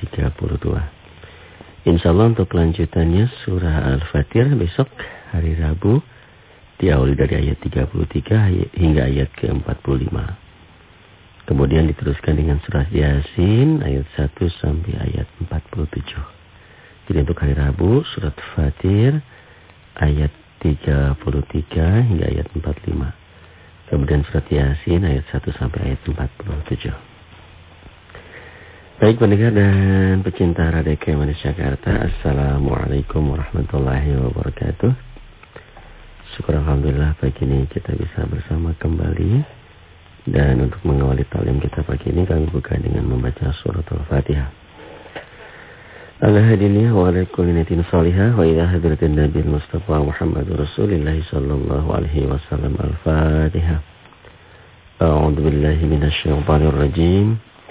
ke-32. Insya Allah untuk kelanjutannya surah Al-Fatir besok hari Rabu diawali dari ayat 33 hingga ayat ke-45. Kemudian diteruskan dengan surah Yasin ayat 1 sampai ayat 47. Jadi untuk hari Rabu surat Fatir ayat 33 hingga ayat 45. Kemudian surat Yasin ayat 1 sampai ayat 47. Baik pendengar dan pecinta Radio Manis Jakarta Assalamualaikum warahmatullahi wabarakatuh. Syukur Alhamdulillah pagi ini kita bisa bersama kembali. Dan untuk mengawali talim kita pagi ini kami buka dengan membaca surat Al-Fatihah. Hadiniya wa ala salihah wa ila hadratin Nabi Mustafa Muhammad Rasulullah sallallahu alaihi wasallam. Al-Fatihah. A'udzu billahi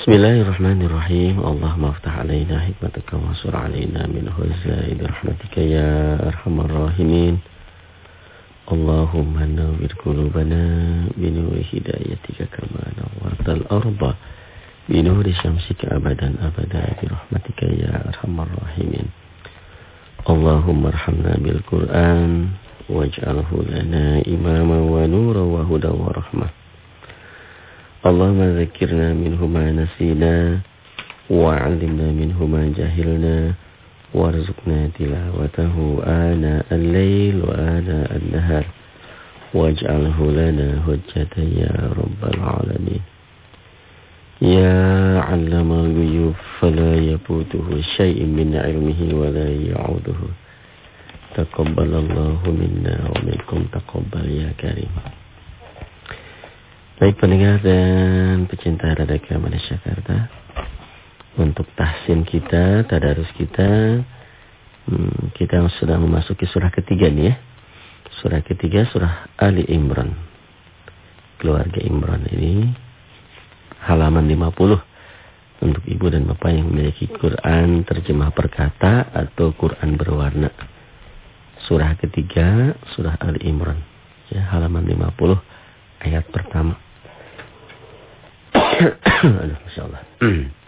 Bismillahirrahmanirrahim. Allahumma aftah alaina hikmataka wa sur alaina min huzaid rahmatika ya arhamar rahimin. Allahumma nawwir qulubana bi nuri hidayatika kama nawwartal arda bi nuri syamsika abadan abada bi rahmatika ya arhamar rahimin. Allahumma arhamna bil Qur'an waj'alhu lana imama wa nura wa huda wa rahmah. اللهم ذكرنا منه ما نسينا وعلمنا منه ما جهلنا وارزقنا تلاوته آناء الليل وآناء النهار واجعله لنا هجة يا رب العالمين. يا علم الغيوب فلا يفوته شيء من علمه ولا يعوده. تقبل الله منا ومنكم تقبل يا كريم. Baik pendengar dan pecinta Radio Malaysia Jakarta. Untuk tahsin kita, tadarus kita, hmm, kita sudah memasuki surah ketiga nih ya. Surah ketiga, surah Ali Imran. Keluarga Imran ini halaman 50 untuk ibu dan bapak yang memiliki Quran terjemah perkata atau Quran berwarna. Surah ketiga, surah Ali Imran. Ya, halaman 50 ayat pertama. Aduh, Masya Allah.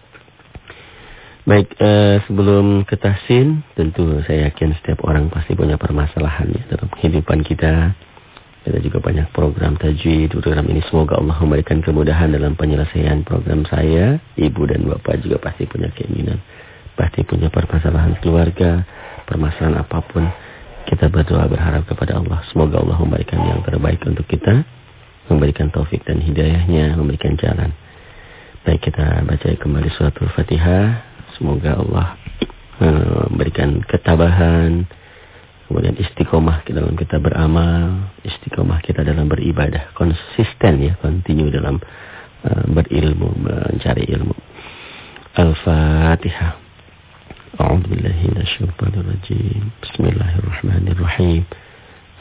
Baik, eh, sebelum ke tahsin, tentu saya yakin setiap orang pasti punya permasalahan ya dalam kehidupan kita. Kita juga banyak program tajwid, program ini semoga Allah memberikan kemudahan dalam penyelesaian program saya. Ibu dan bapak juga pasti punya keinginan, pasti punya permasalahan keluarga, permasalahan apa pun. Kita berdoa berharap kepada Allah. Semoga Allah memberikan yang terbaik untuk kita, memberikan taufik dan hidayahnya, memberikan jalan. Baik kita baca kembali suatu Fatihah. Semoga Allah memberikan ketabahan, kemudian istiqomah kita dalam kita beramal, istiqomah kita dalam beribadah, konsisten ya, kontinu dalam uh, berilmu, mencari ilmu. Al-Fatihah. A'udzu billahi minasyaitonir rajim. Bismillahirrahmanirrahim.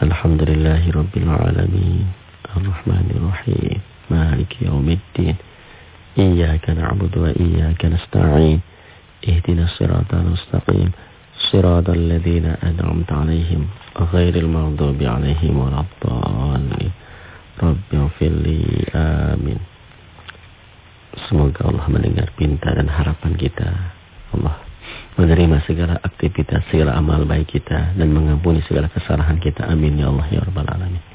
Alhamdulillahirabbil alamin. Arrahmanir rahim. Maliki yaumiddin. Iyyaka na'budu wa iyyaka nasta'in. Ihdinas siratal mustaqim. Siratal ladzina an'amta 'alaihim ghairil maghdubi 'alaihim waladdallin. Rabbi ighfirli. Amin. Semoga Allah mendengar pinta dan harapan kita. Allah menerima segala aktivitas, segala amal baik kita dan mengampuni segala kesalahan kita. Amin ya Allah ya rabbal alamin.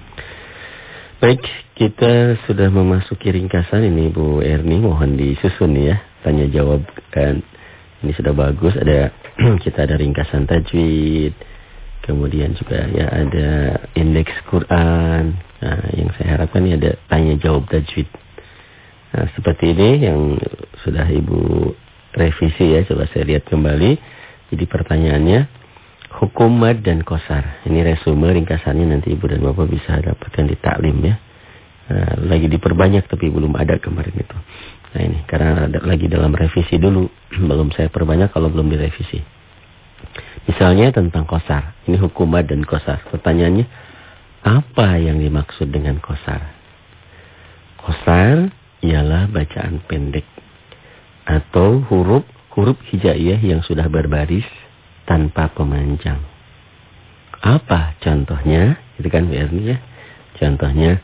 Baik, kita sudah memasuki ringkasan ini Bu Erni, mohon disusun ya. Tanya jawab kan ini sudah bagus ada kita ada ringkasan tajwid. Kemudian juga ya ada indeks Quran. Nah, yang saya harapkan ini ada tanya jawab tajwid. Nah, seperti ini yang sudah Ibu revisi ya, coba saya lihat kembali. Jadi pertanyaannya hukum mad dan kosar. Ini resume ringkasannya nanti ibu dan bapak bisa dapatkan di taklim ya. Nah, lagi diperbanyak tapi belum ada kemarin itu. Nah ini karena ada lagi dalam revisi dulu, belum saya perbanyak kalau belum direvisi. Misalnya tentang kosar, ini hukum mad dan kosar. Pertanyaannya, Apa yang dimaksud dengan kosar? Kosar ialah bacaan pendek atau huruf huruf hijaiyah yang sudah berbaris tanpa pemanjang. Apa contohnya? Itu kan biasanya. Contohnya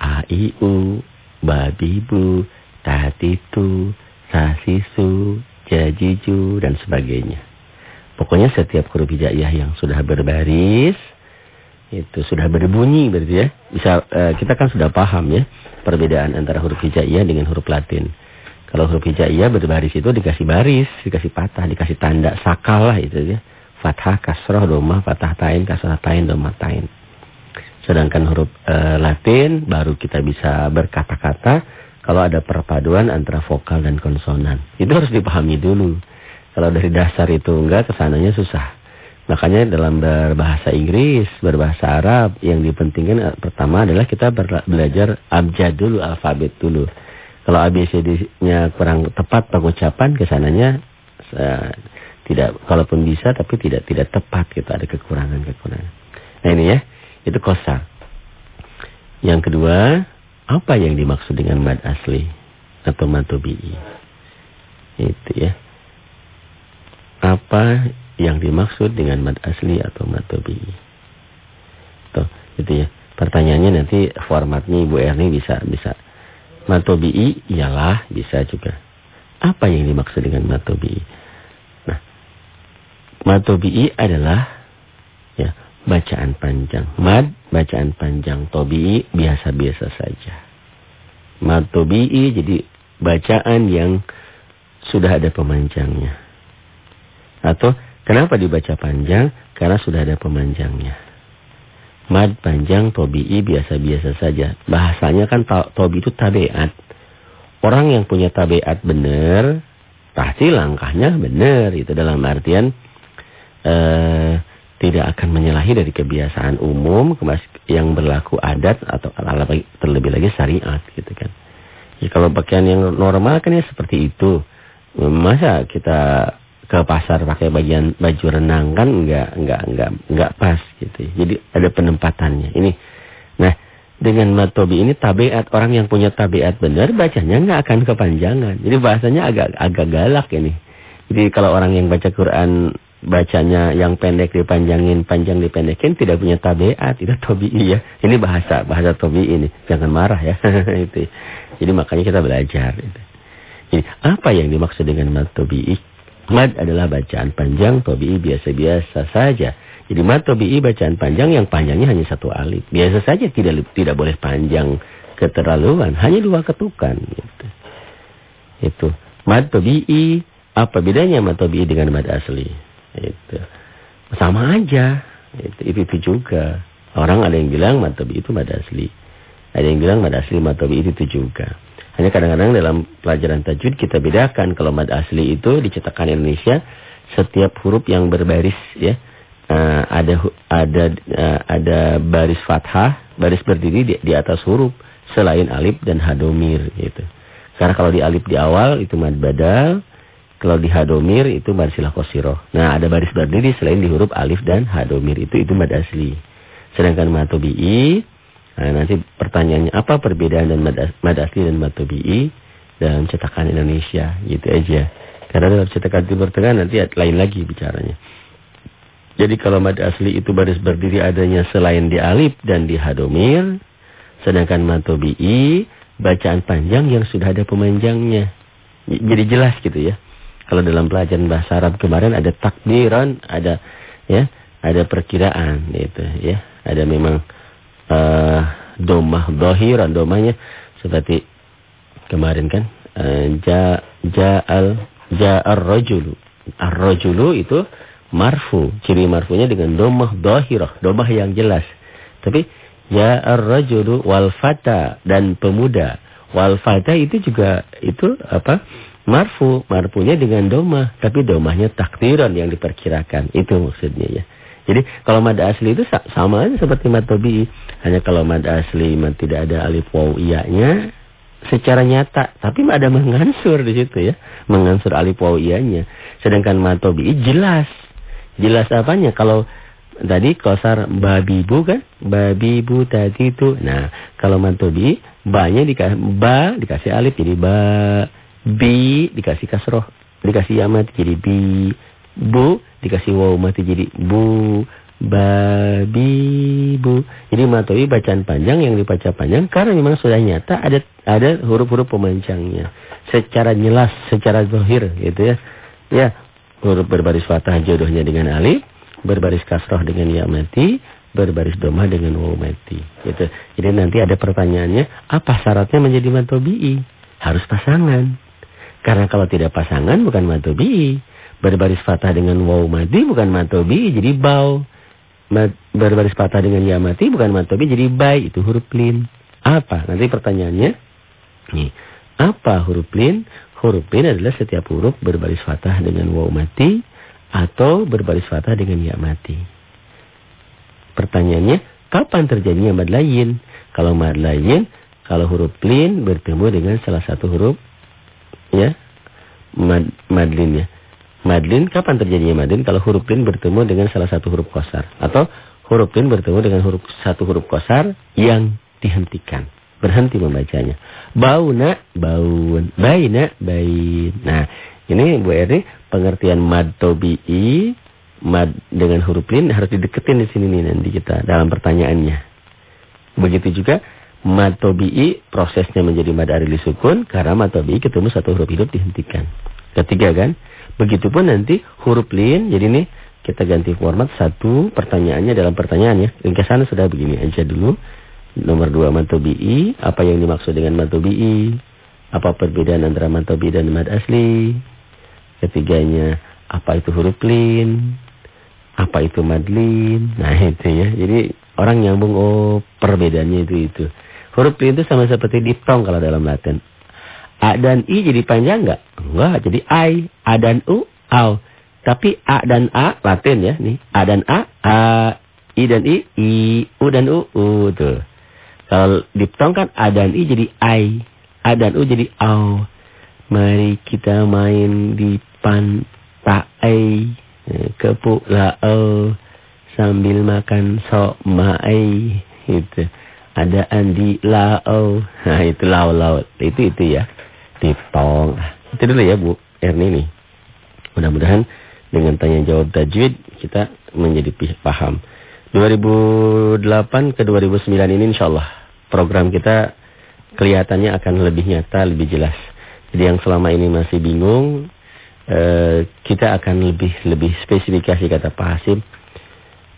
a i u, babibu, tatitu, sasisu, jajiju dan sebagainya. Pokoknya setiap huruf hijaiyah yang sudah berbaris itu sudah berbunyi berarti ya. Bisa uh, kita kan sudah paham ya perbedaan antara huruf hijaiyah dengan huruf Latin. Kalau huruf hijaiyah berbaris itu dikasih baris, dikasih patah, dikasih tanda sakal lah itu ya. Fathah, kasroh, domah, fathah tain, kasroh tain, domah tain. Sedangkan huruf e, Latin baru kita bisa berkata-kata kalau ada perpaduan antara vokal dan konsonan. Itu harus dipahami dulu. Kalau dari dasar itu enggak, ke sananya susah. Makanya dalam berbahasa Inggris, berbahasa Arab, yang dipentingkan eh, pertama adalah kita belajar abjad dulu, alfabet dulu. Kalau ABCD-nya kurang tepat pengucapan ke sananya tidak kalaupun bisa tapi tidak tidak tepat kita gitu, ada kekurangan-kekurangan. Nah ini ya, itu kosa. Yang kedua, apa yang dimaksud dengan mad asli atau mad tobi'i? Itu ya. Apa yang dimaksud dengan mad asli atau mad tobi'i? Tuh, itu ya. Pertanyaannya nanti formatnya Ibu Erni bisa bisa Matobi'i ialah bisa juga. Apa yang dimaksud dengan matobi'i? Nah, matobi'i adalah ya bacaan panjang. Mad bacaan panjang. Tobi'i biasa-biasa saja. Matobi'i jadi bacaan yang sudah ada pemanjangnya. Atau kenapa dibaca panjang? Karena sudah ada pemanjangnya. Mad panjang, tobi'i biasa-biasa saja. Bahasanya kan tobi itu tabiat. Orang yang punya tabiat benar, pasti langkahnya benar. Itu dalam artian eh, tidak akan menyalahi dari kebiasaan umum yang berlaku adat atau terlebih lagi syariat gitu kan. Ya, kalau pakaian yang normal kan ya seperti itu. Masa kita ke pasar pakai bagian baju renang kan enggak enggak enggak enggak pas gitu. Jadi ada penempatannya. Ini. Nah, dengan matobi ini tabiat orang yang punya tabiat benar bacanya enggak akan kepanjangan. Jadi bahasanya agak agak galak ini. Jadi kalau orang yang baca Quran bacanya yang pendek dipanjangin, panjang dipendekin tidak punya tabiat, tidak tobi ya. Ini bahasa bahasa tobi ini. Jangan marah ya. itu. Jadi makanya kita belajar. Jadi apa yang dimaksud dengan matobi? Mad adalah bacaan panjang, tobi'i biasa-biasa saja. Jadi mad tobi'i bacaan panjang yang panjangnya hanya satu alif. Biasa saja tidak tidak boleh panjang keterlaluan, hanya dua ketukan gitu. Itu. Mad tobi'i apa bedanya mad tobi'i dengan mad asli? Itu. Sama aja. Itu, itu, itu juga. Orang ada yang bilang mad tobi'i itu mad asli. Ada yang bilang mad asli mad tobi'i itu juga. Hanya kadang-kadang dalam pelajaran tajwid kita bedakan kalau mad asli itu dicetakan Indonesia setiap huruf yang berbaris ya uh, ada ada uh, ada baris fathah, baris berdiri di, di atas huruf selain alif dan hadomir gitu. Karena kalau di alif di awal itu mad badal, kalau di hadomir itu mad silah kosiroh. Nah ada baris berdiri selain di huruf alif dan hadomir itu itu mad asli. Sedangkan mad tobi'i Nah, nanti pertanyaannya apa perbedaan dan mad asli dan mad tabi'i dalam cetakan Indonesia gitu aja. Karena dalam cetakan Timur Tengah nanti lain lagi bicaranya. Jadi kalau mad asli itu baris berdiri adanya selain di alif dan di hadomir, sedangkan mad tabi'i bacaan panjang yang sudah ada pemanjangnya. Jadi jelas gitu ya. Kalau dalam pelajaran bahasa Arab kemarin ada takdiran, ada ya, ada perkiraan gitu ya. Ada memang uh, domah dohiran domahnya. Seperti kemarin kan uh, ja ja'al ja'ar rajulu ar-rajulu. Itu marfu ciri marfunya dengan domah dohirah domah yang jelas. Tapi ja'ar rajulu wal fata dan pemuda. Wal fata itu juga itu apa? Marfu marfunya dengan domah. Tapi domahnya takdiran yang diperkirakan. Itu maksudnya ya jadi kalau mad asli itu sama aja seperti mad tobi. Hanya kalau mad asli mad tidak ada alif waw iya-nya secara nyata, tapi ada mengansur di situ ya, mengansur alif waw iya-nya. Sedangkan mad tobi jelas. Jelas apanya? Kalau tadi kosar babi bu kan? Babi bu tadi itu. Nah, kalau mantobi, ba-nya dikasih ba dikasih alif jadi ba. Bi dikasih kasroh, dikasih ya mati jadi bi. Bu dikasih waw mati jadi bu. Babi bu. Jadi mantobi bacaan panjang yang dibaca panjang karena memang sudah nyata ada ada huruf-huruf pemancangnya. Secara jelas, secara zahir gitu ya. Ya, huruf berbaris fathah jodohnya dengan alif berbaris kasroh dengan ya mati, berbaris domah dengan waw mati. Gitu. Jadi nanti ada pertanyaannya, apa syaratnya menjadi matobi'i? Harus pasangan. Karena kalau tidak pasangan bukan matobi'i. Berbaris fathah dengan waw mati bukan matobi'i, jadi bau. Berbaris fathah dengan ya mati bukan matobi'i, jadi bai. Itu huruf lin. Apa? Nanti pertanyaannya, nih, apa huruf lin? Huruf lin adalah setiap huruf berbaris fathah dengan waw mati atau berbaris fathah dengan ya mati. Pertanyaannya, kapan terjadinya mad lain? Kalau mad lain, kalau huruf lin bertemu dengan salah satu huruf ya, mad madlin ya. Madlin kapan terjadinya madlin? Kalau huruf lin bertemu dengan salah satu huruf kosar atau huruf lin bertemu dengan huruf satu huruf kosar yang dihentikan. Berhenti membacanya. Bauna, baun. Baina, bain. Nah, ini Bu Eri pengertian mad tobi'i mad dengan huruf lin harus dideketin di sini nih nanti kita dalam pertanyaannya. Begitu juga mad tobi'i prosesnya menjadi mad arili sukun karena mad tobi'i ketemu satu huruf hidup dihentikan. Ketiga kan? Begitupun nanti huruf lin jadi nih kita ganti format satu pertanyaannya dalam pertanyaan ya. Ringkasan sudah begini aja dulu. Nomor dua mad tobi'i, apa yang dimaksud dengan mad tobi'i? Apa perbedaan antara mad tobi'i dan mad asli? Ketiganya, apa itu huruf lin? Apa itu madlin? Nah itu ya. Jadi orang nyambung, oh perbedaannya itu itu. Huruf lin itu sama seperti diptong kalau dalam Latin. A dan I jadi panjang enggak? Enggak, jadi I. A dan U, au. Tapi A dan A, Latin ya. nih A dan A, A. I dan I, I. U dan U, U. Tuh. Kalau diptong kan A dan I jadi I. A dan U jadi au. Mari kita main di pantai ke pulau sambil makan sok mai itu ada andi lau nah itu lau lau itu itu ya ditong itu dulu ya Bu Erni nih. Mudah-mudahan dengan tanya jawab tajwid kita menjadi paham. 2008 ke 2009 ini insyaallah program kita kelihatannya akan lebih nyata lebih jelas. Jadi yang selama ini masih bingung Eh, kita akan lebih lebih spesifikasi kata Pak Hasim.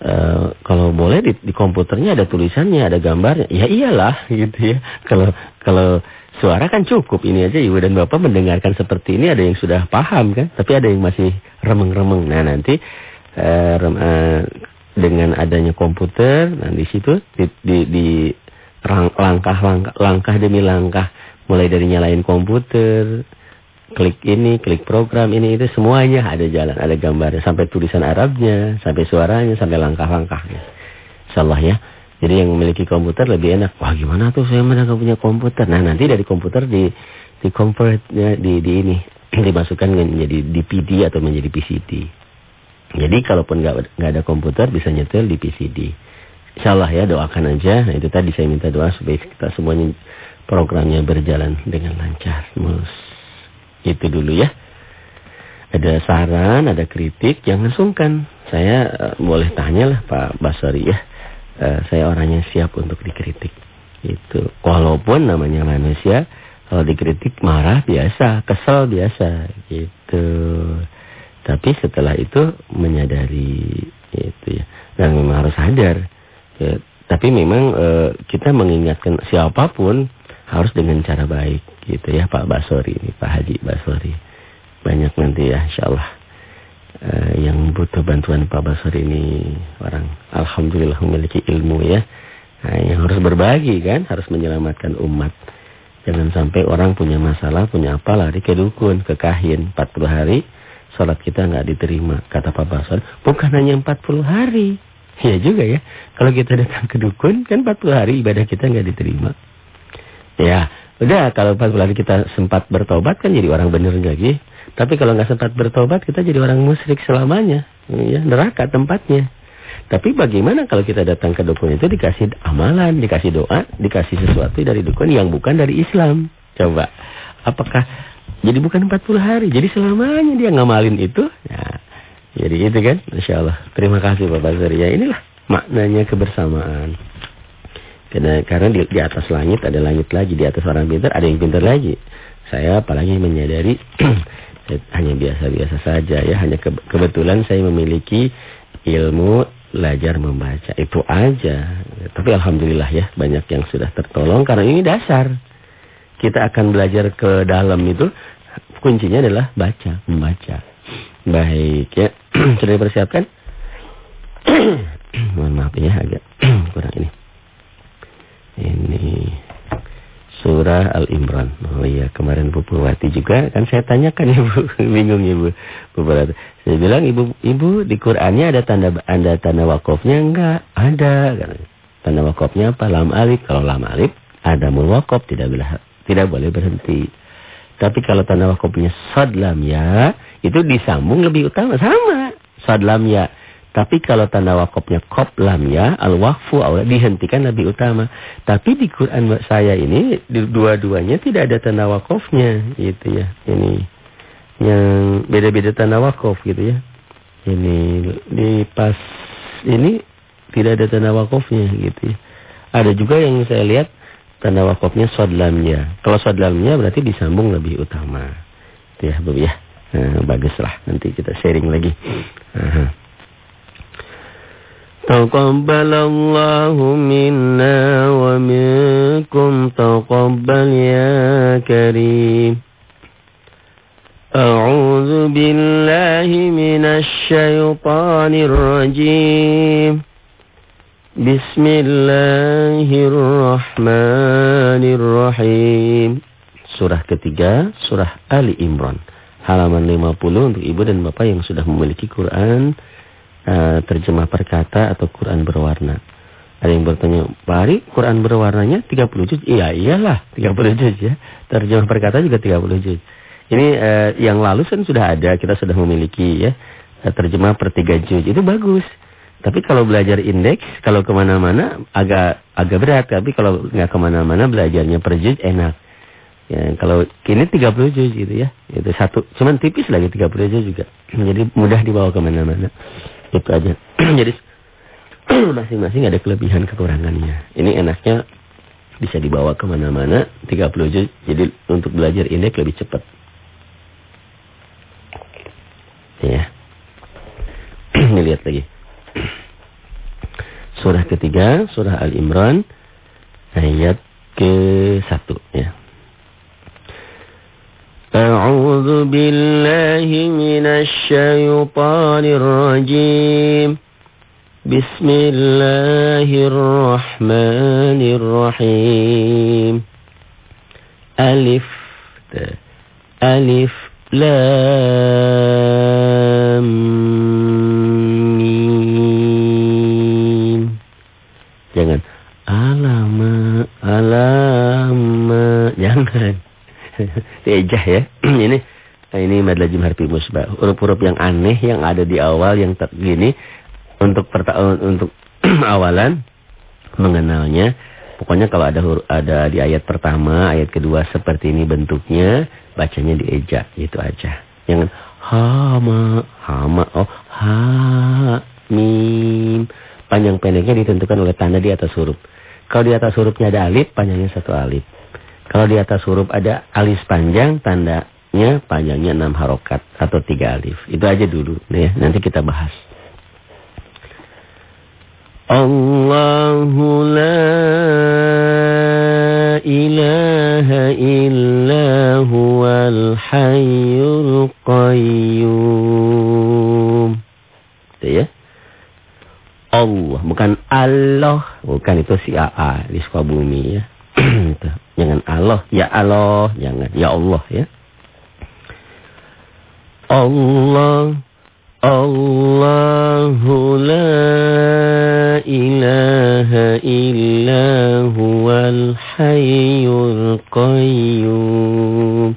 Uh, kalau boleh di, di komputernya ada tulisannya, ada gambarnya. Ya iyalah gitu ya. Kalau kalau suara kan cukup. Ini aja Ibu dan Bapak mendengarkan seperti ini ada yang sudah paham kan, tapi ada yang masih remeng-remeng. Nah, nanti uh, rem, uh, dengan adanya komputer, nah di situ di di, di langkah-langkah langkah demi langkah mulai dari nyalain komputer klik ini, klik program ini itu semuanya ada jalan, ada gambarnya sampai tulisan Arabnya, sampai suaranya, sampai langkah-langkahnya. Insyaallah ya. Jadi yang memiliki komputer lebih enak. Wah, gimana tuh saya mana gak punya komputer? Nah, nanti dari komputer di di convert ya, di di ini dimasukkan menjadi DPD atau menjadi PCD. Jadi kalaupun nggak nggak ada komputer bisa nyetel di PCD. Insyaallah ya doakan aja. Nah, itu tadi saya minta doa supaya kita semuanya programnya berjalan dengan lancar, mulus. Itu dulu ya. Ada saran, ada kritik, jangan sungkan. Saya uh, boleh tanya lah Pak Basari ya. Uh, saya orangnya siap untuk dikritik. Itu. Walaupun namanya manusia, kalau dikritik marah biasa, kesel biasa. Gitu. Tapi setelah itu menyadari itu ya. Dan memang harus sadar. Ya. Tapi memang e, kita mengingatkan siapa pun harus dengan cara baik gitu ya Pak Basori ini Pak Haji Basori. Banyak nanti ya insyaallah uh, yang butuh bantuan Pak Basori ini orang alhamdulillah memiliki ilmu ya. Nah, yang harus berbagi kan harus menyelamatkan umat. Jangan sampai orang punya masalah punya apa lari ke dukun ke kahin. 40 hari sholat kita nggak diterima kata Pak Basori. Bukan hanya 40 hari. Ya juga ya. Kalau kita datang ke dukun kan 40 hari ibadah kita nggak diterima. Ya, udah kalau pas bulan kita sempat bertobat kan jadi orang bener lagi. Tapi kalau nggak sempat bertobat kita jadi orang musyrik selamanya. Ya, neraka tempatnya. Tapi bagaimana kalau kita datang ke dukun itu dikasih amalan, dikasih doa, dikasih sesuatu dari dukun yang bukan dari Islam? Coba. Apakah jadi bukan 40 hari, jadi selamanya dia ngamalin itu? Ya. Jadi itu kan, Insya Allah. Terima kasih Bapak Surya. Inilah maknanya kebersamaan. Karena, karena di, di atas langit ada langit lagi, di atas orang pintar ada yang pintar lagi. Saya apalagi menyadari hanya biasa-biasa saja ya, hanya ke, kebetulan saya memiliki ilmu belajar membaca. Itu aja. Tapi Alhamdulillah ya banyak yang sudah tertolong karena ini dasar. Kita akan belajar ke dalam itu kuncinya adalah baca, membaca. Baik ya. Sudah dipersiapkan? Mohon maaf ya agak kurang ini. Ini surah Al-Imran. Oh iya, kemarin Bu Purwati juga kan saya tanyakan Ibu, bingung Ibu. Bu Purwati. Saya bilang Ibu, Ibu di Qur'annya ada tanda ada tanda wakofnya enggak? Ada. Tanda wakofnya apa? Lam alif. Kalau lam alif ada mul wakof tidak boleh tidak boleh berhenti. Tapi kalau tanda wakofnya sad lam ya, itu disambung lebih utama sama. Sad lam ya. Tapi kalau tanda wakofnya kop lam ya, al-wakfu dihentikan lebih utama. Tapi di Quran saya ini dua-duanya tidak ada tanda wakofnya gitu ya. Ini yang beda-beda tanda wakof gitu ya. Ini di pas ini tidak ada tanda wakofnya gitu ya. Ada juga yang saya lihat tanda wakofnya sodlamnya. Kalau sodlamnya berarti disambung lebih utama. Itu ya, Bu ya. Nah, baguslah nanti kita sharing lagi. Aha. تقبل الله منا ومنكم تقبل يا كريم أعوذ بالله من الشيطان الرجيم بسم الله الرحمن الرحيم Surah ketiga, Surah Ali Imran. Halaman 50 untuk ibu dan bapak yang sudah memiliki Quran uh, terjemah perkata atau Quran berwarna. Ada yang bertanya, Pak Quran berwarnanya 30 juz? Iya, iyalah, 30 juz ya. Terjemah perkata juga 30 juz. Ini uh, yang lalu kan sudah ada, kita sudah memiliki ya. Uh, terjemah per 3 juz, itu bagus. Tapi kalau belajar indeks, kalau ke mana-mana agak agak berat. Tapi kalau nggak ke mana-mana belajarnya per juz enak. Ya, kalau kini 30 juz gitu ya. Itu satu, cuman tipis lagi 30 juz juga. Jadi mudah dibawa ke mana-mana. Itu aja. Jadi masing-masing ada kelebihan kekurangannya. Ini enaknya bisa dibawa ke mana-mana 30 juz. Jadi untuk belajar indeks lebih cepat. Ya. Dilihat lagi. Surah ketiga, surah Al-Imran, ayat ke-1 ya. أعوذ بالله من الشيطان الرجيم. بسم الله الرحمن الرحيم. ألف ألف لام. Ejah ya. ini ini mad lazim harfi musbah. Huruf-huruf yang aneh yang ada di awal yang gini untuk untuk awalan mengenalnya. Pokoknya kalau ada ada di ayat pertama, ayat kedua seperti ini bentuknya, bacanya dieja, itu aja. Jangan hama, hama, oh ha, mim. Panjang pendeknya ditentukan oleh tanda di atas huruf. Kalau di atas hurufnya ada alif, panjangnya satu alif. Kalau di atas huruf ada alis panjang, tandanya panjangnya 6 harokat atau 3 alif. Itu aja dulu. Ya. Nanti kita bahas. Allahu la ilaha illa huwal hayyul qayyum. Itu ya. Allah, bukan Allah. Bukan itu si AA di Sukabumi ya Jangan Allah, ya Allah, jangan ya Allah ya. Allah Allahu la ilaha illa huwal hayyul qayyum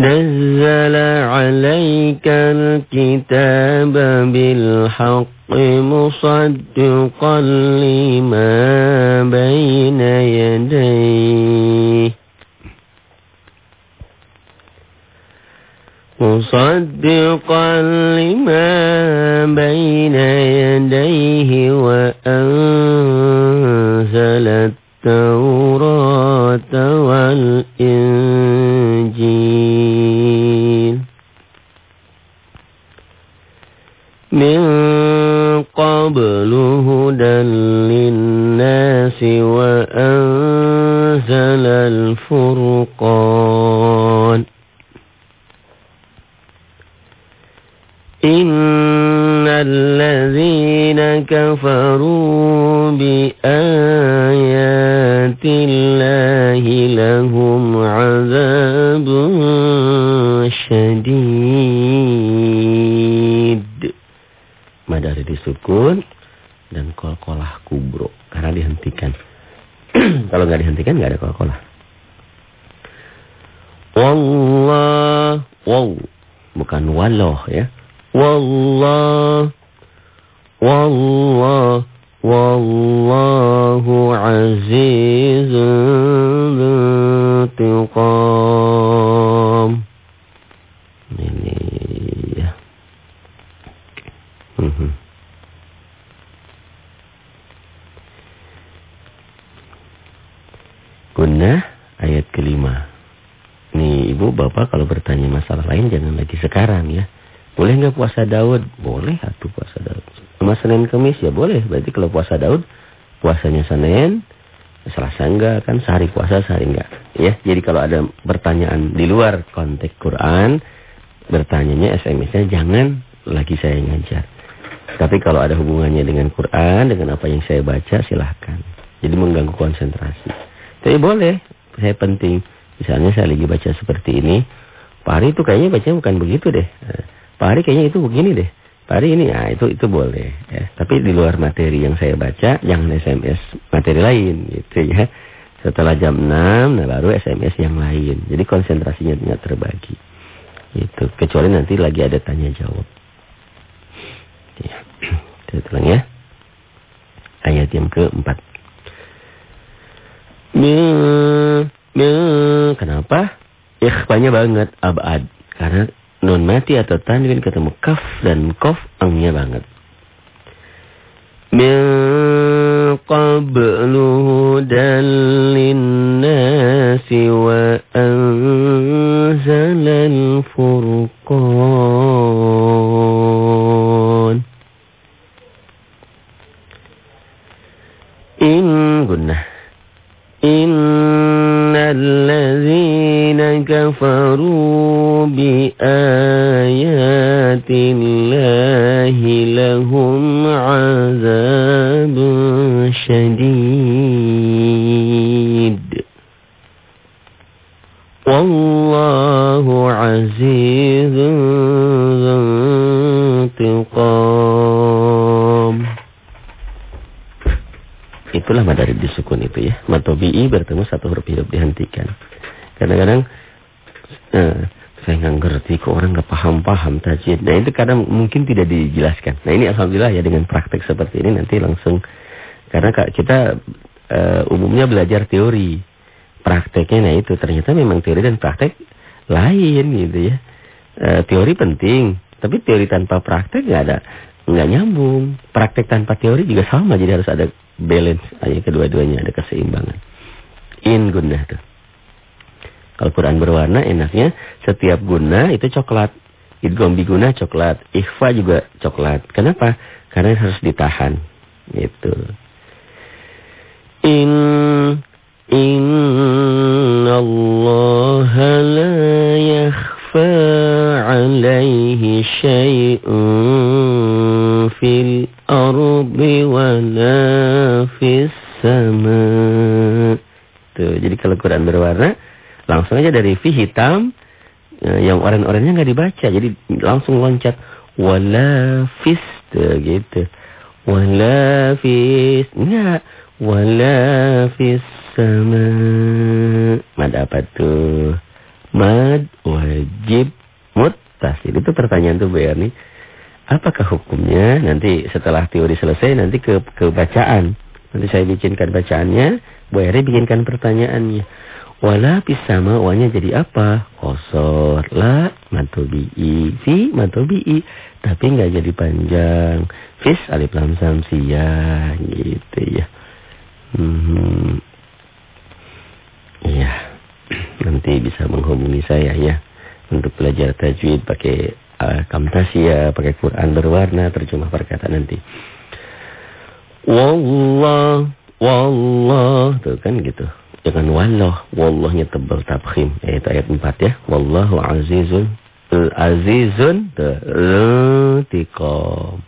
نزل عليك الكتاب بالحق مصدقا لما بين يديه. مصدقا لما بين يديه وأنزل التوراة. Gunnah ayat kelima. Nih ibu bapak kalau bertanya masalah lain jangan lagi sekarang ya. Boleh nggak puasa Daud? Boleh atuh puasa Daud. Sama Senin Kemis ya boleh. Berarti kalau puasa Daud, puasanya Senin, Selasa enggak kan sehari puasa sehari enggak. Ya, jadi kalau ada pertanyaan di luar konteks Quran, bertanyanya SMS-nya jangan lagi saya ngajar. Tapi kalau ada hubungannya dengan Quran, dengan apa yang saya baca silahkan. Jadi mengganggu konsentrasi. Tapi boleh, saya penting. Misalnya saya lagi baca seperti ini, Pak Ari itu kayaknya bacanya bukan begitu deh. Pak Hari kayaknya itu begini deh. Pak Hari ini, nah itu itu boleh. Ya. Tapi di luar materi yang saya baca, jangan SMS materi lain gitu ya. Setelah jam 6, nah baru SMS yang lain. Jadi konsentrasinya tidak terbagi. Itu kecuali nanti lagi ada tanya jawab. Ya. Kita ya. Ayat yang keempat. Kenapa? Ikhfanya banget abad. Karena nun mati atau tanwin ketemu kaf dan kof angnya banget. Min qablu hudan linnasi wa anzalal furqan. In gunnah. Innal ladzina kafaru bi Bertemu satu huruf hidup dihentikan. Kadang-kadang nah, saya nggak ngerti kok orang nggak paham-paham tajwid. Nah itu kadang mungkin tidak dijelaskan. Nah ini alhamdulillah ya dengan praktek seperti ini nanti langsung karena kita uh, umumnya belajar teori, prakteknya nah itu ternyata memang teori dan praktek lain gitu ya. Uh, teori penting, tapi teori tanpa praktek nggak ada nggak nyambung. Praktek tanpa teori juga sama, jadi harus ada balance aja kedua-duanya ada keseimbangan. In guna tuh. Kalau Quran berwarna enaknya setiap guna itu coklat. Idgom guna coklat. Ikhfa juga coklat. Kenapa? Karena harus ditahan. Itu. In Inna Allah la yakhfa alaihi syai'un fil ardi wa la fis sama. Tuh, jadi kalau Quran berwarna Langsung aja dari fi hitam eh, yang oren-orennya nggak dibaca. Jadi langsung loncat wala fis gitu. Wala fis enggak wala fis sama. Mad apa tuh? Mad wajib mutasil. Itu pertanyaan tuh Bu Erni. Apakah hukumnya? Nanti setelah teori selesai nanti ke ke bacaan. Nanti saya bikinkan bacaannya, Bu bikinkan pertanyaannya. Wala pisama wanya jadi apa? Kosor la matobi'i fi matobi'i. Tapi nggak jadi panjang. Fis alif lam samsia gitu ya. Hmm. Iya. Nanti bisa menghubungi saya ya untuk belajar tajwid pakai uh, kamtasia, pakai Quran berwarna, terjemah perkataan nanti. Wallah, wallah, tuh kan gitu. Jangan wallah, wallahnya tebal tabkhim. Itu ayat 4 ya. Wallahu azizun, azizun, tikom.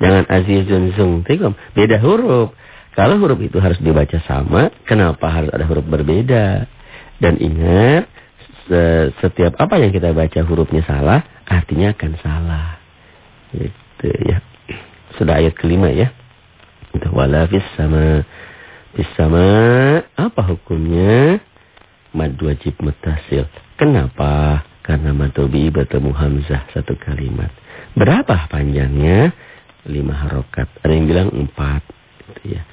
Jangan azizun zung, tikom. Beda huruf. Kalau huruf itu harus dibaca sama, kenapa harus ada huruf berbeda? Dan ingat, setiap apa yang kita baca hurufnya salah, artinya akan salah. Itu ya. Sudah ayat kelima ya. Itu wala fis sama fis sama apa hukumnya? Mad wajib mutasil. Kenapa? Karena matobi bertemu hamzah satu kalimat. Berapa panjangnya? Lima harokat. Ada yang bilang empat. Itu ya.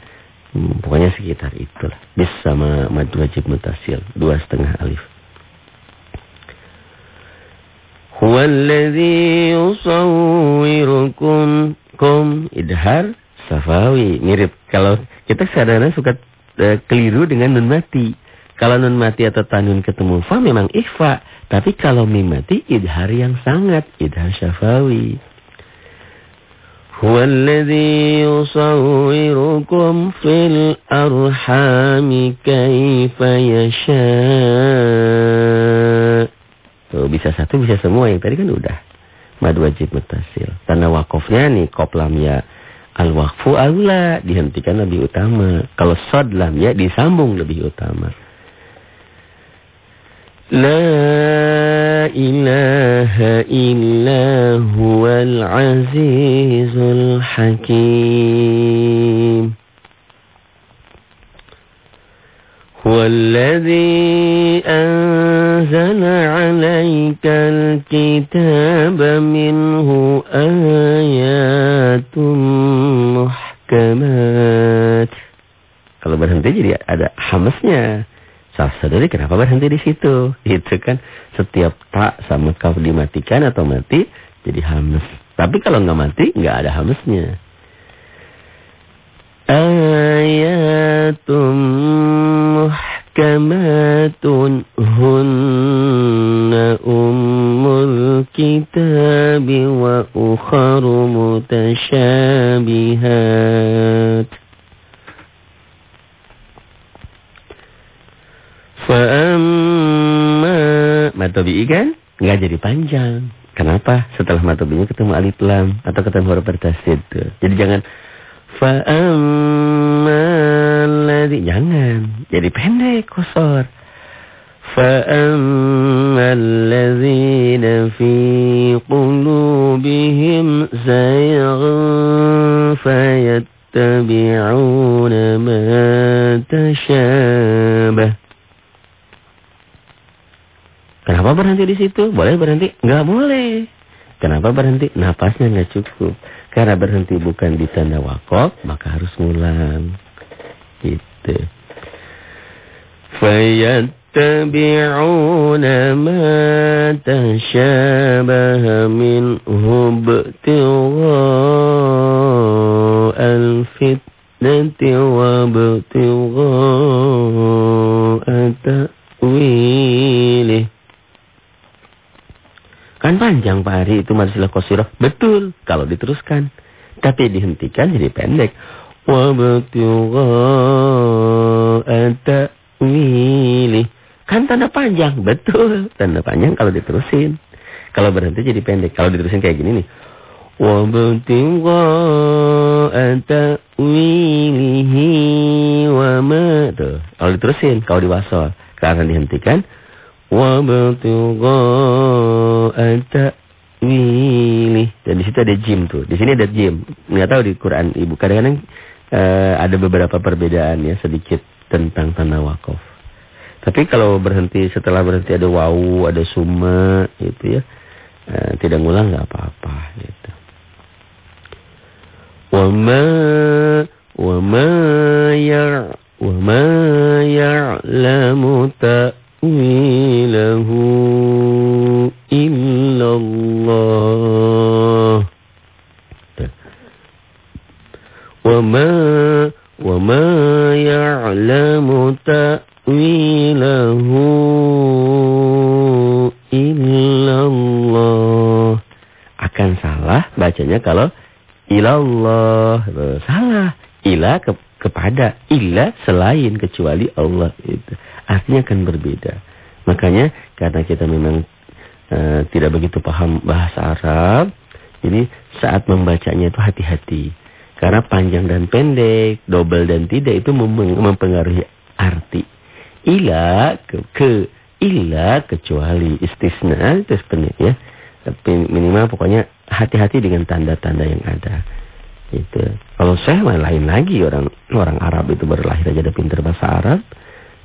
Hmm, pokoknya sekitar itulah. Bis sama mad wajib mutasil. Dua setengah alif. Huwallazi yusawwirukum kum idhar Safawi mirip. Kalau kita kadang-kadang suka e, keliru dengan nun mati. Kalau nun mati atau tanun ketemu fa memang ikhfa, tapi kalau mim mati idhar yang sangat, idhar syafawi. Huwa alladhi yusawwirukum fil arhami kaifa yasha. Tuh bisa satu bisa semua yang tadi kan udah. Mad wajib mutasil. Tanda wakofnya nih koplam ya Al-wakfu Allah dihentikan lebih utama. Kalau sod lam ya disambung lebih utama. La ilaha illa huwal azizul hakim. Huwallazi anzala alaikal kitab minhu Berhenti jadi ada hamasnya. Saudari kenapa berhenti di situ? Itu kan setiap tak sama kau dimatikan atau mati jadi hamas. Tapi kalau nggak mati nggak ada hamasnya. Ayatum muhkamatun hunna ummul kitabi wa ukharu mutasyabihat. Fa'amma matobi'i kan nggak jadi panjang. Kenapa? Setelah matobi'nya ketemu alif lam atau ketemu huruf bertasid tuh. Jadi jangan fa'amma ladzi jangan. Jadi pendek kosor. فأما الذين في قلوبهم زيغ فيتبعون ما تشابه Kenapa berhenti di situ? Boleh berhenti? Enggak boleh. Kenapa berhenti? Napasnya nggak cukup. Karena berhenti bukan di tanda wakaf, maka harus ngulang. Gitu. Fayattabi'una ma tashabaha minhu Hari itu masilah kosiroh. Betul kalau diteruskan. Tapi dihentikan jadi pendek. Kan tanda panjang. Betul. Tanda panjang kalau diterusin. Kalau berhenti jadi pendek. Kalau diterusin kayak gini nih. Wa ma. Tuh. Kalau diterusin. Kalau diwasol. Karena dihentikan wabtigha'a ta'wilih. Dan di situ ada jim tuh. Di sini ada jim. Enggak tahu di Quran Ibu kadang-kadang uh, ada beberapa perbedaan ya sedikit tentang tanah wakaf. Tapi kalau berhenti setelah berhenti ada wau, ada summa gitu ya. Eh, tidak ngulang nggak apa-apa gitu. Wa ma wa ma ya wa ma ya'lamu ta'wilahu illallah. Ma wa ma ya'lamu ta'wilahu ta'wilahu illallah. Akan salah bacanya kalau ilallah. Salah. Ila ke, kepada. Ila selain kecuali Allah. Itu. Artinya akan berbeda. Makanya karena kita memang uh, tidak begitu paham bahasa Arab. Jadi saat membacanya itu hati-hati. Karena panjang dan pendek, double dan tidak itu mempengaruhi arti. Ila ke, ke ila kecuali istisna itu sebenarnya ya. Tapi minimal pokoknya hati-hati dengan tanda-tanda yang ada. Itu. Kalau saya lain lagi orang orang Arab itu berlahir aja udah pintar bahasa Arab.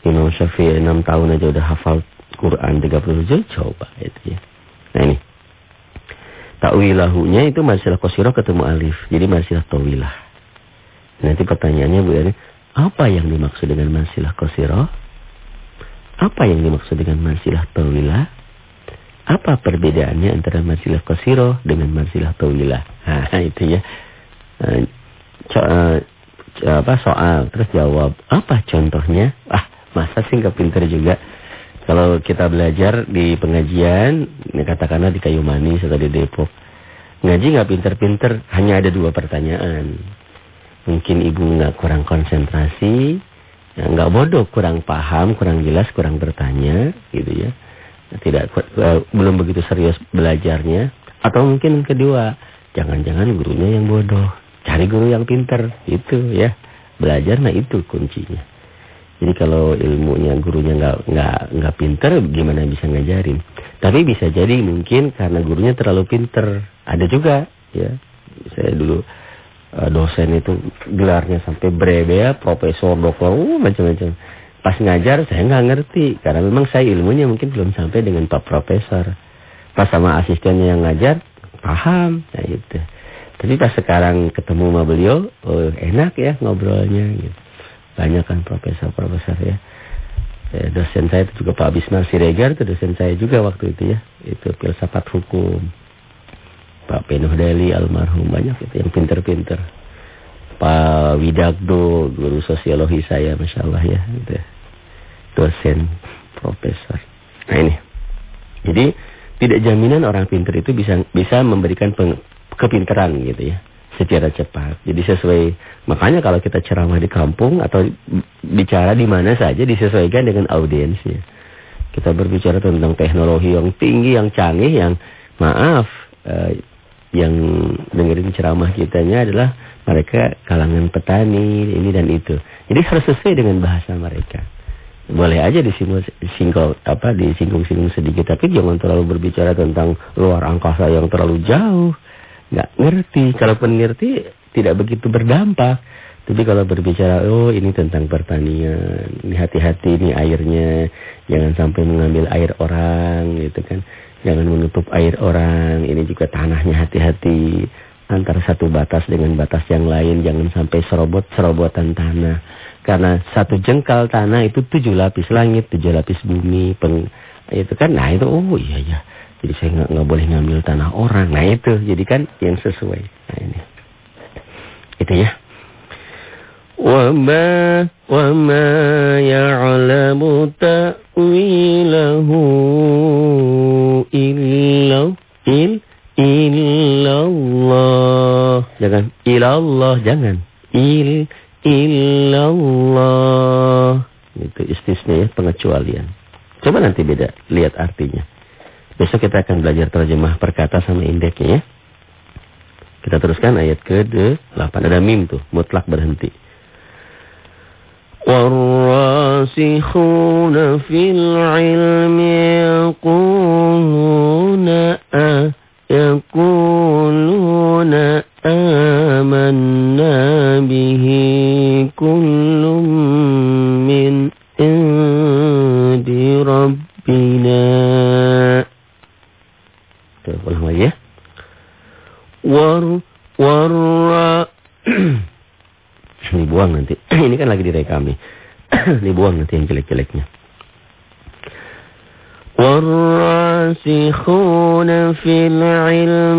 Imam Syafi'i 6 tahun aja udah hafal Quran 30 juz coba itu ya. Nah ini. Takwilahunya itu masilah kosiro ketemu alif. Jadi masilah tawilah. Nanti pertanyaannya Bu Yani, apa yang dimaksud dengan masilah kosiro? Apa yang dimaksud dengan mansilah tawilah? Apa perbedaannya antara mansilah kosiro dengan mansilah tawilah? Nah, itu ya. Uh, uh, apa soal terus jawab apa contohnya ah masa sih nggak pinter juga kalau kita belajar di pengajian katakanlah di kayu manis atau di Depok ngaji nggak pinter-pinter hanya ada dua pertanyaan mungkin ibu nggak kurang konsentrasi Ya, nggak bodoh, kurang paham, kurang jelas, kurang bertanya, gitu ya. Tidak uh, belum begitu serius belajarnya. Atau mungkin kedua, jangan-jangan gurunya yang bodoh, cari guru yang pinter, itu ya. Belajar nah itu kuncinya. Jadi kalau ilmunya gurunya nggak nggak nggak pinter, gimana bisa ngajarin? Tapi bisa jadi mungkin karena gurunya terlalu pinter. Ada juga, ya. Saya dulu Eh, dosen itu gelarnya sampai ya profesor, dokter, uh, macam-macam. Pas ngajar saya nggak ngerti karena memang saya ilmunya mungkin belum sampai dengan pak profesor. Pas sama asistennya yang ngajar paham, nah itu. Tapi pas sekarang ketemu sama beliau, oh, enak ya ngobrolnya. Gitu. Banyak kan profesor-profesor ya. Eh, dosen saya itu juga Pak Bismar Siregar itu dosen saya juga waktu itu ya. Itu filsafat hukum. Pak Penuh Deli almarhum banyak itu yang pinter-pinter. Pak Widagdo guru sosiologi saya Masya Allah ya. Gitu. Dosen, profesor. Nah ini. Jadi tidak jaminan orang pinter itu bisa bisa memberikan peng, kepinteran gitu ya. Secara cepat. Jadi sesuai. Makanya kalau kita ceramah di kampung atau bicara di mana saja disesuaikan dengan audiensnya. Kita berbicara tentang teknologi yang tinggi, yang canggih, yang maaf. Eh, yang dengerin ceramah kitanya adalah mereka kalangan petani ini dan itu. Jadi harus sesuai dengan bahasa mereka. Boleh aja disinggung apa disinggung-singgung sedikit tapi jangan terlalu berbicara tentang luar angkasa yang terlalu jauh. Nggak ngerti. Kalaupun ngerti tidak begitu berdampak. Tapi kalau berbicara, oh ini tentang pertanian, ini hati-hati ini airnya, jangan sampai mengambil air orang gitu kan. Jangan menutup air orang. Ini juga tanahnya hati-hati. Antara satu batas dengan batas yang lain. Jangan sampai serobot-serobotan tanah. Karena satu jengkal tanah itu tujuh lapis langit, tujuh lapis bumi. Peng, itu kan, nah itu, oh iya iya. Jadi saya nggak nggak boleh ngambil tanah orang. Nah itu, jadi kan yang sesuai. Nah ini. Itu ya. وما وما يعلم تأويله إلا il illallah jangan ilallah jangan il illallah itu istisna ya pengecualian coba nanti beda lihat artinya besok kita akan belajar terjemah perkata sama indeksnya ya kita teruskan ayat ke-8 ada mim tuh mutlak berhenti والراسخون في العلم يقولون أ يقولون والراسخون في العلم.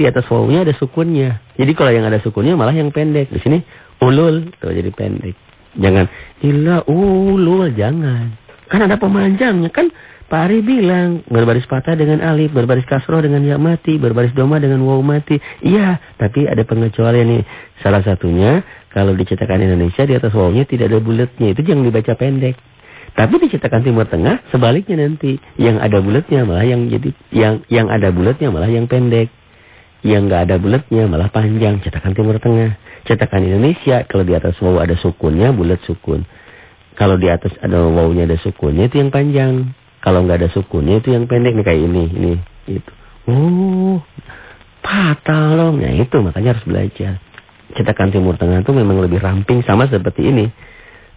Di atas wawnya ada sukunnya. Jadi kalau yang ada sukunnya malah yang pendek. Di sini ulul tuh jadi pendek. Jangan illa ulul jangan. Kan ada pemanjangnya kan Pak Ari bilang berbaris patah dengan alif, berbaris kasroh dengan ya mati, berbaris doma dengan waw mati. Iya, tapi ada pengecualian nih. Salah satunya kalau dicetakan Indonesia di atas wawnya tidak ada bulatnya, itu jangan dibaca pendek. Tapi dicetakan Timur Tengah sebaliknya nanti, yang ada bulatnya malah yang jadi yang yang ada bulatnya malah yang pendek. Yang nggak ada bulatnya malah panjang, cetakan Timur Tengah. Cetakan Indonesia kalau di atas waw ada sukunnya bulat sukun. Kalau di atas ada wawnya ada sukunnya itu yang panjang. Kalau nggak ada sukunnya itu yang pendek nih kayak ini, ini, itu. Oh, fatal dong. Ya itu makanya harus belajar. Cetakan Timur Tengah itu memang lebih ramping sama seperti ini.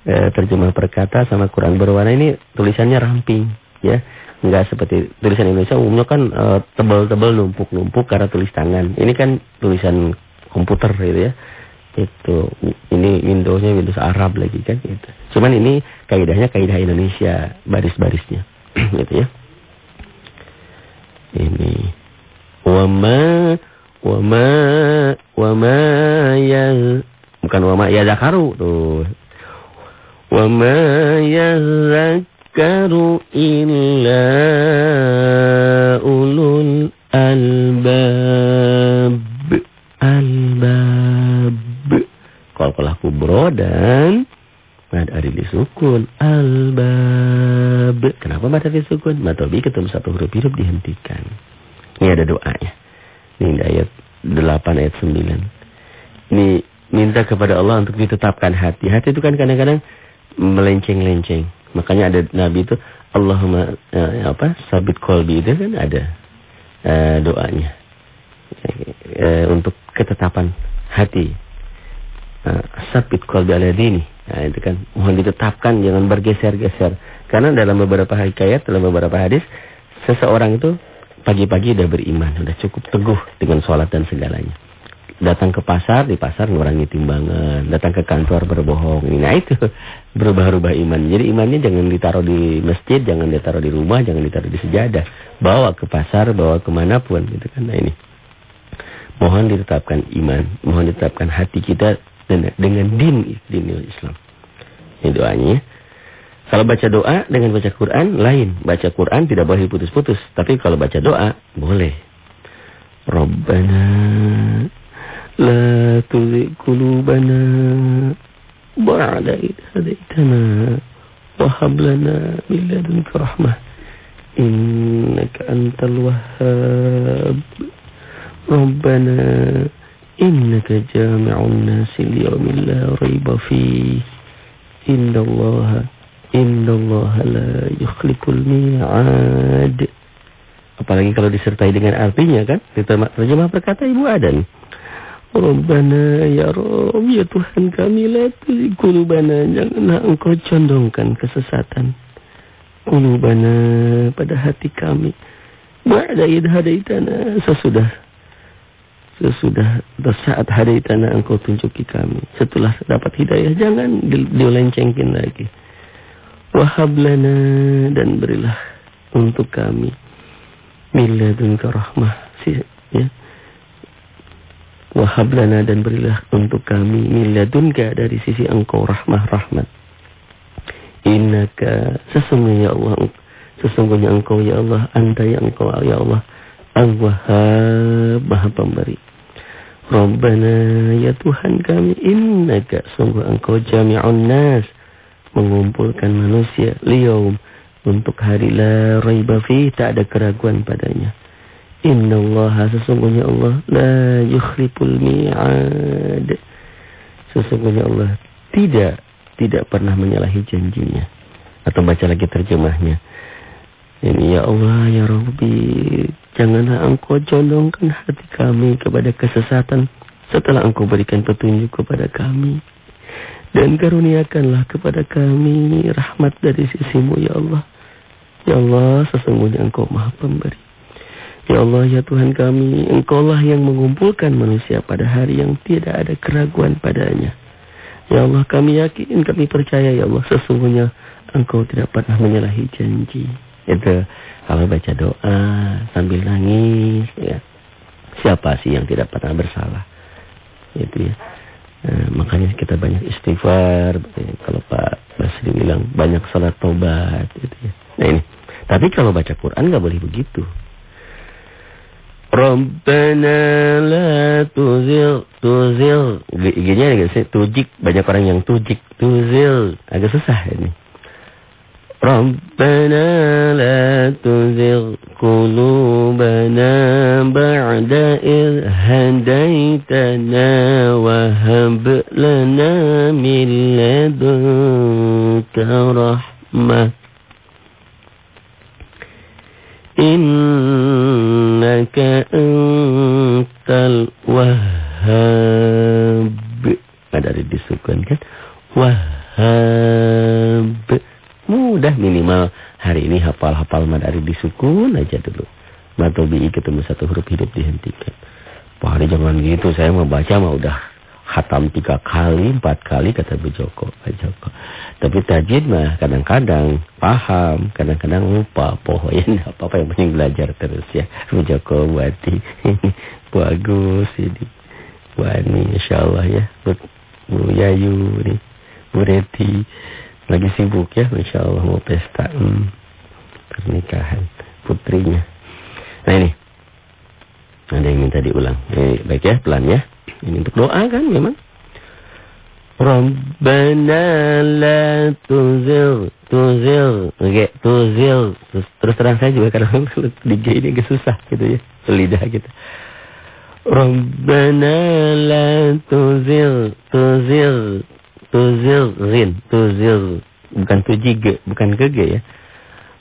E, terjemah perkata sama Quran berwarna ini tulisannya ramping, ya. Nggak seperti tulisan Indonesia umumnya kan e, tebal-tebal numpuk-numpuk karena tulis tangan. Ini kan tulisan komputer gitu ya. Itu ini Windowsnya Windows Arab lagi kan gitu. Cuman ini kaidahnya kaidah Indonesia baris-barisnya. gitu ya. Ini wama wama wama ya bukan wama ya zakaru tuh. Wama ya zakaru illa ulul albab albab kalau kubro dan Mad ari disukun. Albab. Kenapa mad ari disukun? Matobi ketemu satu huruf hidup dihentikan. Ini ada doanya. Ini ayat 8 ayat 9. Ini minta kepada Allah untuk ditetapkan hati. Hati itu kan kadang-kadang melenceng-lenceng. Makanya ada Nabi itu Allahumma eh, apa? Sabit kolbi itu kan ada eh, doanya. Eh, untuk ketetapan hati. Eh, sabit kolbi ala dini. Nah, itu kan mohon ditetapkan jangan bergeser-geser. Karena dalam beberapa hikayat, dalam beberapa hadis, seseorang itu pagi-pagi udah beriman, udah cukup teguh dengan sholat dan segalanya. Datang ke pasar, di pasar ngurangi timbangan. Datang ke kantor berbohong. Nah itu berubah-ubah iman. Jadi imannya jangan ditaruh di masjid, jangan ditaruh di rumah, jangan ditaruh di sejadah. Bawa ke pasar, bawa ke mana pun. Gitu kan. Nah ini. Mohon ditetapkan iman. Mohon ditetapkan hati kita dengan din, din Islam. Ini doanya. Kalau baca doa dengan baca Quran lain. Baca Quran tidak boleh putus-putus. Tapi kalau baca doa boleh. Rabbana la tuzigh qulubana ba'da idh hadaitana wa hab lana min ladunka rahmah innaka antal wahhab. Rabbana إنك جامع الناس ليوم لا ريب فيه إن الله إن الله لا يخلف الميعاد apalagi kalau disertai dengan artinya kan terjemah perkata Ibu Adan Rabbana ya Rabb ya Tuhan kami la kulubana janganlah engkau condongkan kesesatan kulubana pada hati kami ba'da idh hadaitana sesudah Sesudah saat hari tanah engkau tunjuki kami. Setelah dapat hidayah, jangan dilencengkin lagi. Wahablana dan berilah untuk kami. Miladunka rahmah. Ya. Wahablana dan berilah untuk kami. Miladunka dari sisi engkau rahmah rahmat. Innaka sesungguhnya ya Allah. Sesungguhnya engkau ya Allah. Anta ya engkau ya Allah Al-Wahhab Maha Pemberi. Rabbana ya Tuhan kami innaka sungguh engkau jami'un nas mengumpulkan manusia liyum untuk hari la raiba fi tak ada keraguan padanya. Inna Allah sesungguhnya Allah la yukhliful mi'ad. Sesungguhnya Allah tidak tidak pernah menyalahi janjinya. Atau baca lagi terjemahnya. Ini ya Allah ya Rabbi, janganlah engkau condongkan hati kami kepada kesesatan setelah engkau berikan petunjuk kepada kami. Dan karuniakanlah kepada kami rahmat dari sisimu ya Allah. Ya Allah, sesungguhnya engkau maha pemberi. Ya Allah, ya Tuhan kami, Engkaulah yang mengumpulkan manusia pada hari yang tidak ada keraguan padanya. Ya Allah, kami yakin, kami percaya, Ya Allah, sesungguhnya Engkau tidak pernah menyalahi janji. Itu kalau baca doa sambil nangis, ya. Siapa sih yang tidak pernah bersalah? Itu ya. Nah, makanya kita banyak istighfar. Kalau Pak Basri bilang banyak salat tobat. Gitu ya. Nah ini. Tapi kalau baca Quran nggak boleh begitu. Rabbana la tuzil tuzil. G-nya agak sih? Tujik. Banyak orang yang tujik tuzil. Agak susah ini. Rabbana la tuzil qulubana ba'da id hadaitana wa hab lana min ladunka Innaka antal wahhab. Ada disukun kan? Wahhab. Mudah minimal hari ini hafal-hafal madari disukun aja dulu. Matobi ketemu satu huruf hidup dihentikan. Pak Hari jangan gitu, saya mau baca mah udah khatam tiga kali, empat kali kata Bu Joko. Pak Joko. Tapi tajid mah kadang-kadang paham, kadang-kadang lupa. Pokoknya apa-apa yang penting belajar terus ya. Bu Joko, Bu Ati, Bu Agus, ini, Bu Ani, Insya Allah ya. Bu, Bu Yayu, nih, Bu Reti. Lagi sibuk ya, Insya Allah mau pesta hmm, pernikahan putrinya. Nah ini, ada yang minta diulang. Eh, baik ya, pelan ya. Ini untuk doa kan memang. Rabbana la tuzil tuzil oke tuzil terus, terang saya juga kadang di G ini agak susah gitu ya lidah kita Rabbana la tuzil tuzil tuzil zin tuzil bukan tujig bukan kege ya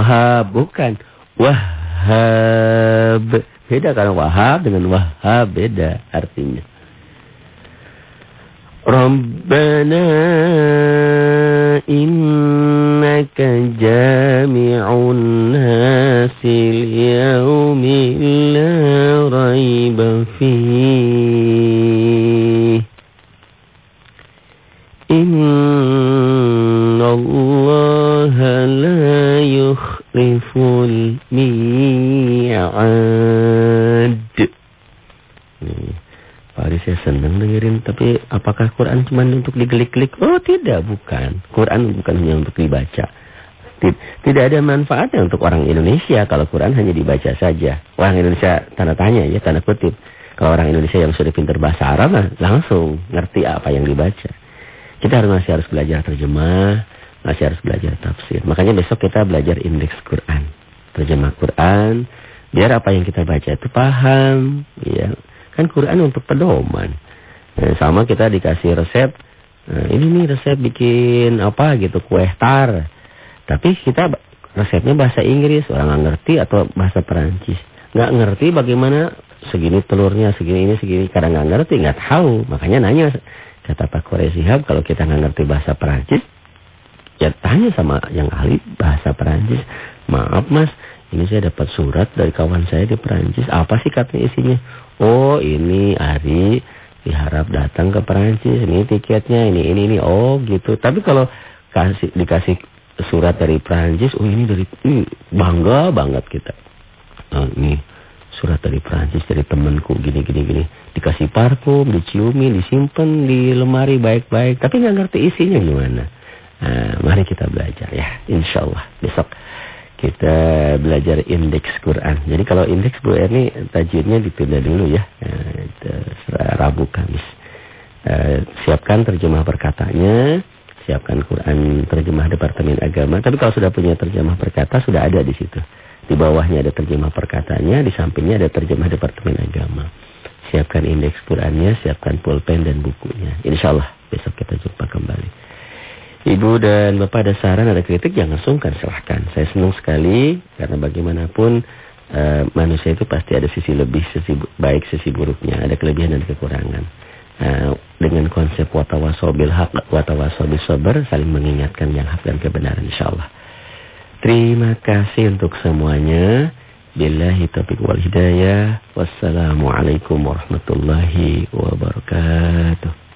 Wahab bukan. Wahab. Beda karena wahab dengan wahab beda artinya. Rabbana innaka jami'un nasil yaumi la raiba fihi. Cuma untuk digelik-gelik? Oh tidak, bukan. Quran bukan hanya untuk dibaca. Tidak ada manfaatnya untuk orang Indonesia kalau Quran hanya dibaca saja. Orang Indonesia tanda tanya ya, tanda kutip. Kalau orang Indonesia yang sudah pintar bahasa Arab langsung ngerti apa yang dibaca. Kita harus masih harus belajar terjemah, masih harus belajar tafsir. Makanya besok kita belajar indeks Quran. Terjemah Quran. Biar apa yang kita baca itu paham. Ya. Kan Quran untuk pedoman. Nah, sama kita dikasih resep. Nah, ini nih resep bikin apa gitu. Kue tar. Tapi kita resepnya bahasa Inggris. Orang nggak ngerti atau bahasa Perancis. Nggak ngerti bagaimana segini telurnya, segini ini, segini. Kadang nggak ngerti, nggak tahu. Makanya nanya. Kata Pak Koresihab, kalau kita nggak ngerti bahasa Perancis, Ya tanya sama yang ahli bahasa Perancis. Maaf mas, ini saya dapat surat dari kawan saya di Perancis. Apa sih katanya isinya? Oh ini Ari diharap datang ke Perancis. Ini tiketnya, ini, ini, ini. Oh gitu. Tapi kalau kasih dikasih surat dari Perancis, oh ini dari ini bangga banget kita. Nah, ini surat dari Prancis dari temanku gini gini gini dikasih parfum diciumi disimpan di lemari baik-baik tapi nggak ngerti isinya gimana nah, mari kita belajar ya Insya Allah besok kita belajar indeks Quran jadi kalau indeks Bu Erni tajwidnya ditunda dulu ya nah, Rabu Kamis uh, siapkan terjemah perkatanya siapkan Quran terjemah Departemen Agama tapi kalau sudah punya terjemah perkata sudah ada di situ di bawahnya ada terjemah perkataannya, di sampingnya ada terjemah Departemen Agama. Siapkan indeks Qurannya, siapkan pulpen dan bukunya. Insya Allah besok kita jumpa kembali. Ibu dan Bapak ada saran, ada kritik, jangan sungkan, silahkan. Saya senang sekali, karena bagaimanapun uh, manusia itu pasti ada sisi lebih, sisi baik, sisi buruknya. Ada kelebihan dan kekurangan. Uh, dengan konsep watawasobil hak, watawasobil sober, saling mengingatkan yang hak dan kebenaran insya Allah. Terima kasih untuk semuanya. Billahi taufiq wal hidayah. Wassalamualaikum warahmatullahi wabarakatuh.